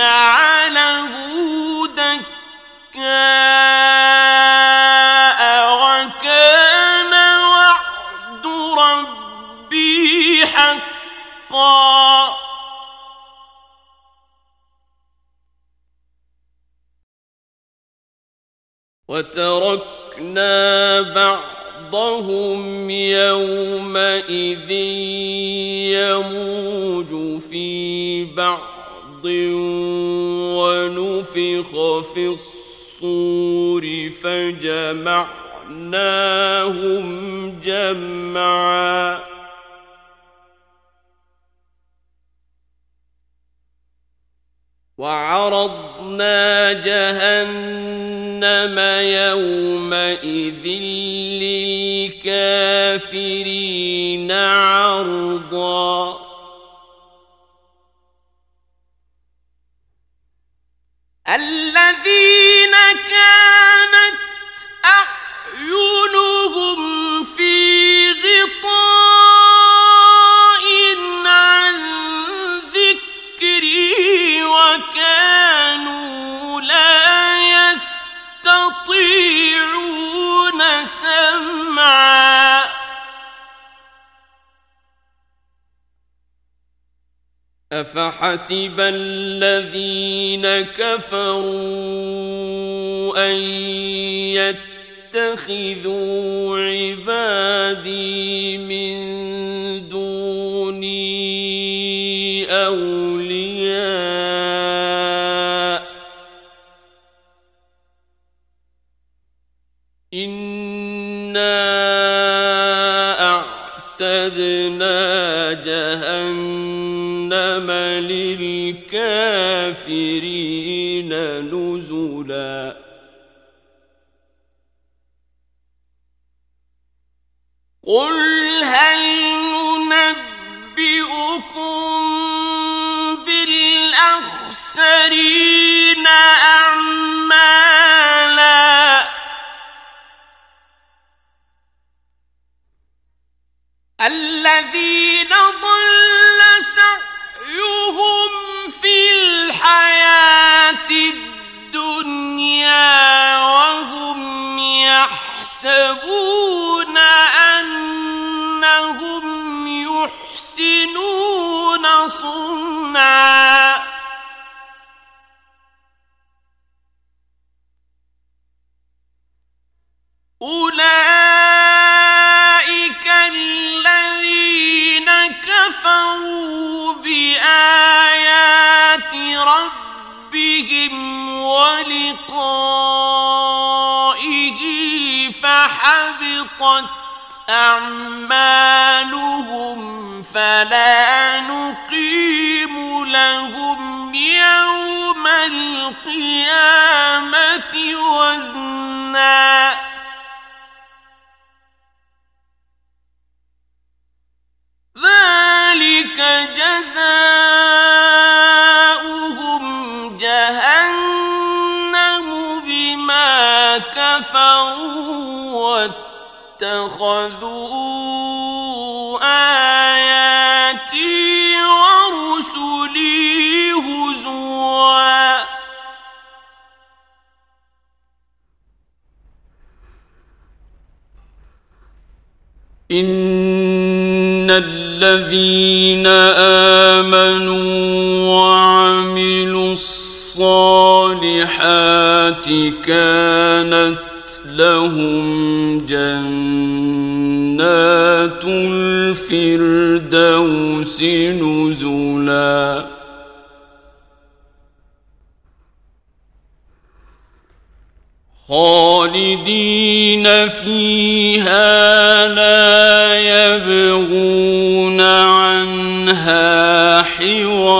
جعله دكاء وكان وعد ربي حقا. وتركنا بعضهم يومئذ يموج في بعض ونفخ في الصور فجمعناهم جمعا وعرضنا جهنم يومئذ للكافرين عرضا الذي أفحسب الذين كفروا أن يتخذوا عبادي من دوني أولياء إنا أعتدنا جهنم للكافرين نزلا. قل هل ننبئكم بالأخسر يحسنون صنعا أولئك الذين كفروا بآيات ربهم ولقائه فحبطت أعمالهم فلا نقيم لهم يوم القيامة وزنا ذلك جزاؤهم جهنم بما كفروا آياتي ورسلي هزوا. إن الذين آمنوا وعملوا الصالحات كانت لهم جنات الفردوس نزلا. خالدين فيها لا يبغون عنها حوالا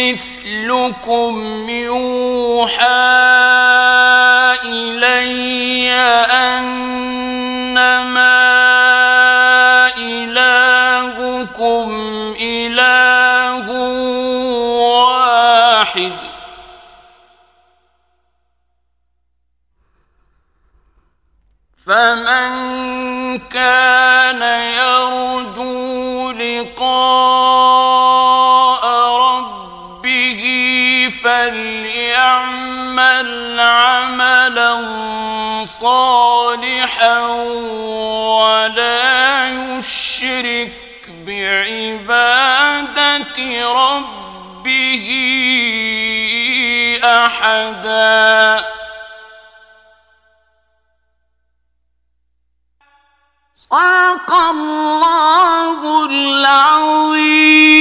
مثلكم يوحى إلي أنما إلهكم إله ولا يشرك بعبادة ربه أحدا. صدق الله العظيم.